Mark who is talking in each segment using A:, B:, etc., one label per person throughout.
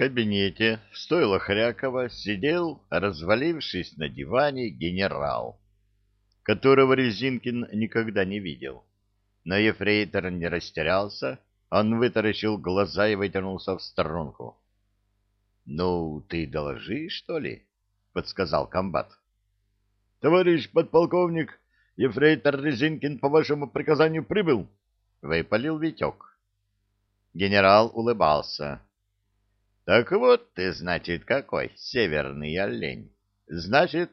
A: кабинете в стойло Хрякова сидел, развалившись на диване, генерал, которого Резинкин никогда не видел. Но ефрейтор не растерялся, он вытаращил глаза и вытянулся в сторонку. — Ну, ты доложи, что ли? — подсказал комбат. — Товарищ подполковник, ефрейтор Резинкин по вашему приказанию прибыл, — выпалил Витек. Генерал улыбался. Так вот ты, значит, какой северный олень. Значит,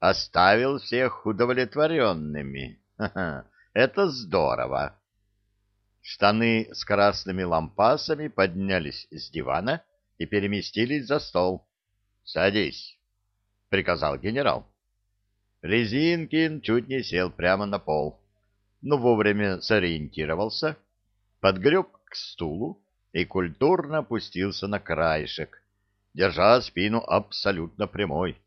A: оставил всех удовлетворенными. Это здорово. Штаны с красными лампасами поднялись с дивана и переместились за стол. «Садись», — приказал генерал. Резинкин чуть не сел прямо на пол, но вовремя сориентировался, подгреб к стулу и культурно опустился на краешек, держа спину абсолютно прямой.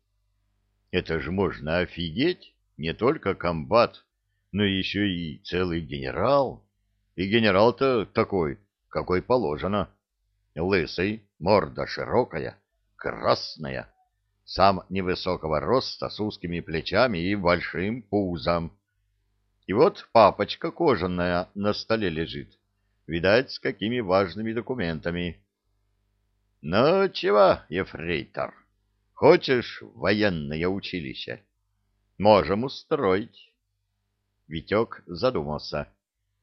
A: Это же можно офигеть, не только комбат, но еще и целый генерал. И генерал-то такой, какой положено. Лысый, морда широкая, красная, сам невысокого роста, с узкими плечами и большим пузом. И вот папочка кожаная на столе лежит Видать, с какими важными документами. — Ну, чего, ефрейтор, хочешь военное училище? Можем устроить. Витек задумался.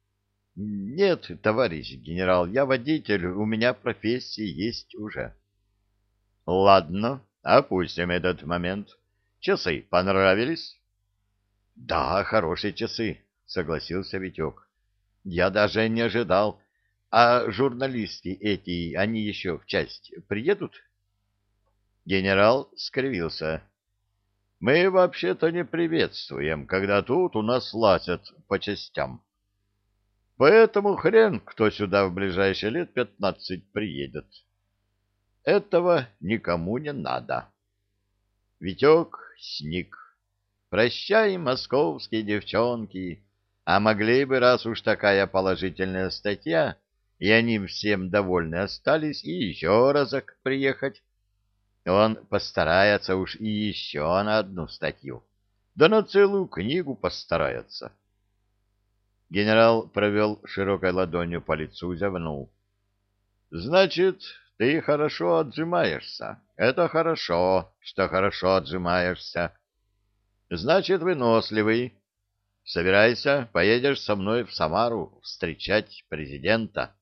A: — Нет, товарищ генерал, я водитель, у меня профессия есть уже. — Ладно, опустим этот момент. Часы понравились? — Да, хорошие часы, — согласился Витек. Я даже не ожидал. А журналисты эти, они еще в часть приедут? Генерал скривился. Мы вообще-то не приветствуем, когда тут у нас лазят по частям. Поэтому хрен, кто сюда в ближайшие лет пятнадцать приедет. Этого никому не надо. Витек сник. Прощай, московские девчонки, а могли бы, раз уж такая положительная статья, и они всем довольны остались, и еще разок приехать. Он постарается уж и еще на одну статью. Да на целую книгу постарается. Генерал провел широкой ладонью по лицу, зевнул. — Значит, ты хорошо отжимаешься. Это хорошо, что хорошо отжимаешься. Значит, выносливый. Собирайся, поедешь со мной в Самару встречать президента.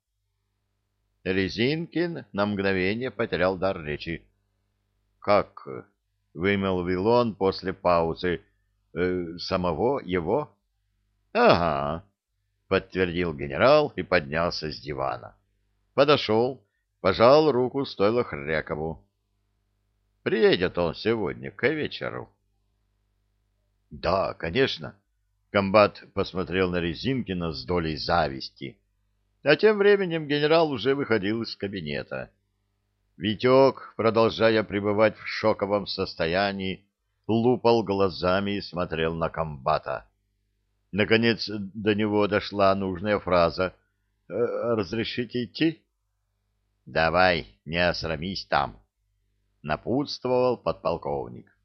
A: Резинкин на мгновение потерял дар речи. — Как? — вымолвил он после паузы. «Э, — Самого его? — Ага, — подтвердил генерал и поднялся с дивана. Подошел, пожал руку стойло Хрякову. Приедет он сегодня к вечеру. — Да, конечно. — Комбат посмотрел на Резинкина с долей зависти. А тем временем генерал уже выходил из кабинета. Витек, продолжая пребывать в шоковом состоянии, лупал глазами и смотрел на комбата. Наконец до него дошла нужная фраза. «Э, «Разрешите идти?» «Давай, не осрамись там», — напутствовал подполковник.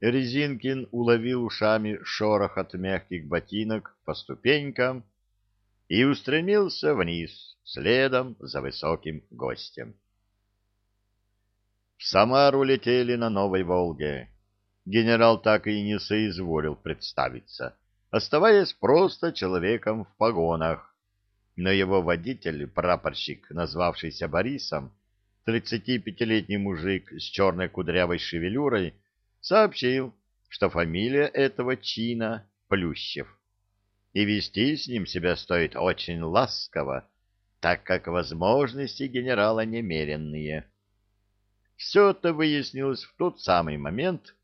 A: Резинкин уловил ушами шорох от мягких ботинок по ступенькам и устремился вниз, следом за высоким гостем. В Самару летели на Новой Волге. Генерал так и не соизволил представиться, оставаясь просто человеком в погонах. Но его водитель, прапорщик, назвавшийся Борисом, 35-летний мужик с черной кудрявой шевелюрой, сообщил, что фамилия этого чина Плющев, и вести с ним себя стоит очень ласково, так как возможности генерала немеренные. Все это выяснилось в тот самый момент,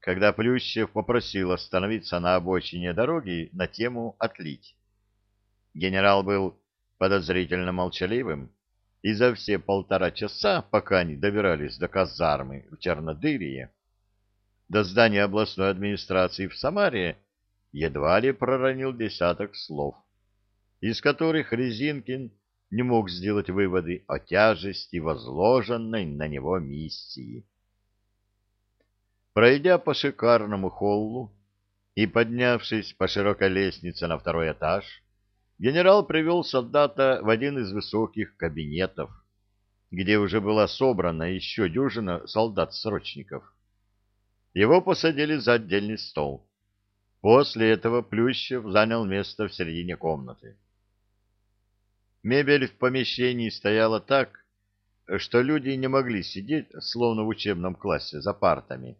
A: когда Плющев попросил остановиться на обочине дороги на тему «отлить». Генерал был подозрительно молчаливым, и за все полтора часа, пока они добирались до казармы в Чернодырье, до здания областной администрации в Самаре едва ли проронил десяток слов, из которых Резинкин не мог сделать выводы о тяжести возложенной на него миссии. Пройдя по шикарному холлу и поднявшись по широкой лестнице на второй этаж, генерал привел солдата в один из высоких кабинетов, где уже была собрана еще дюжина солдат-срочников. Его посадили за отдельный стол. После этого Плющев занял место в середине комнаты. Мебель в помещении стояла так, что люди не могли сидеть, словно в учебном классе, за партами,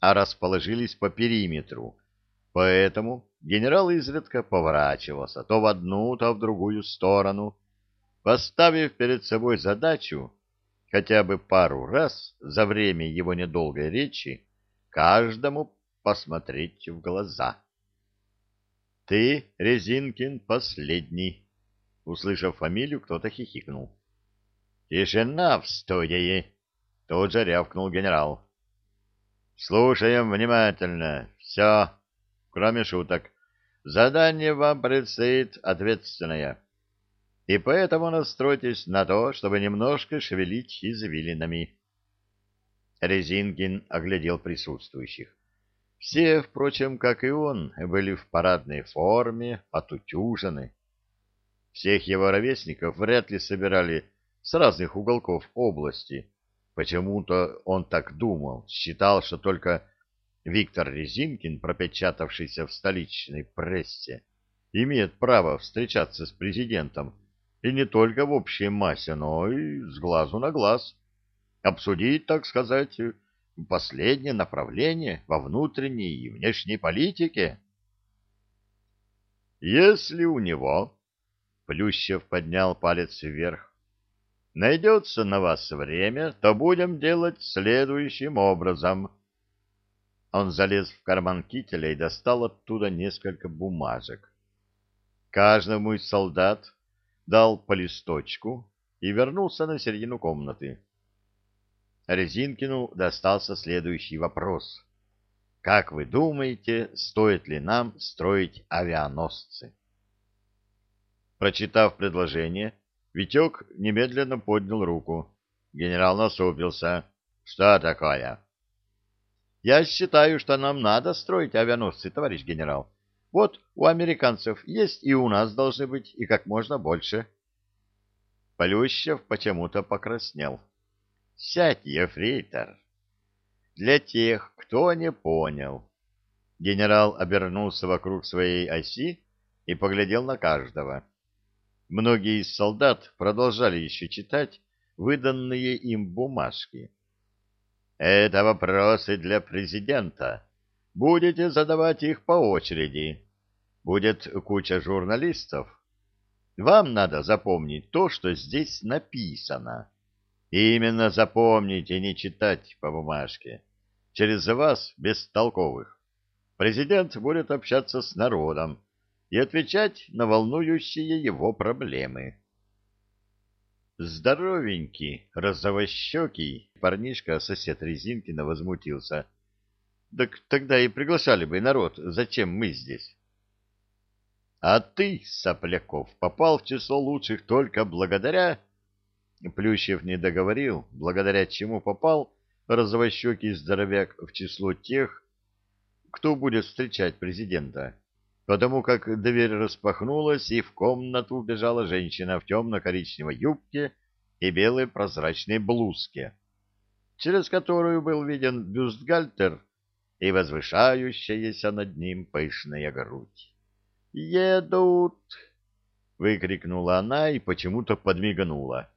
A: а расположились по периметру. Поэтому генерал изредка поворачивался то в одну, то в другую сторону, поставив перед собой задачу хотя бы пару раз за время его недолгой речи каждому посмотреть в глаза. «Ты, Резинкин, последний!» Услышав фамилию, кто-то хихикнул. «Тишина в студии!» — тут же рявкнул генерал. «Слушаем внимательно. Все, кроме шуток. Задание вам предстоит ответственное. И поэтому настройтесь на то, чтобы немножко шевелить извилинами». Резинкин оглядел присутствующих. Все, впрочем, как и он, были в парадной форме, отутюжены. Всех его ровесников вряд ли собирали с разных уголков области. Почему-то он так думал, считал, что только Виктор Резинкин, пропечатавшийся в столичной прессе, имеет право встречаться с президентом, и не только в общей массе, но и с глазу на глаз. Обсудить, так сказать, последнее направление во внутренней и внешней политике. Если у него Плющев поднял палец вверх. Найдется на вас время, то будем делать следующим образом. Он залез в карман кителя и достал оттуда несколько бумажек. Каждому из солдат дал по листочку и вернулся на середину комнаты. Резинкину достался следующий вопрос. Как вы думаете, стоит ли нам строить авианосцы? Прочитав предложение, Витек немедленно поднял руку. Генерал насупился. «Что такое?» «Я считаю, что нам надо строить авианосцы, товарищ генерал. Вот у американцев есть и у нас должны быть, и как можно больше». Полющев почему-то покраснел. «Сядь, ефрейтор!» Для тех, кто не понял. Генерал обернулся вокруг своей оси и поглядел на каждого. Многие из солдат продолжали еще читать выданные им бумажки. «Это вопросы для президента. Будете задавать их по очереди. Будет куча журналистов. Вам надо запомнить то, что здесь написано. И именно запомнить и не читать по бумажке. Через вас, бестолковых. Президент будет общаться с народом и отвечать на волнующие его проблемы. Здоровенький, розовощекий парнишка, сосед Резинкина, возмутился. Так тогда и приглашали бы народ, зачем мы здесь? А ты, Сопляков, попал в число лучших только благодаря... Плющев не договорил, благодаря чему попал розовощекий здоровяк в число тех, кто будет встречать президента потому как дверь распахнулась, и в комнату убежала женщина в темно-коричневой юбке и белой прозрачной блузке, через которую был виден бюстгальтер и возвышающаяся над ним пышная грудь. «Едут!» — выкрикнула она и почему-то подмигнула.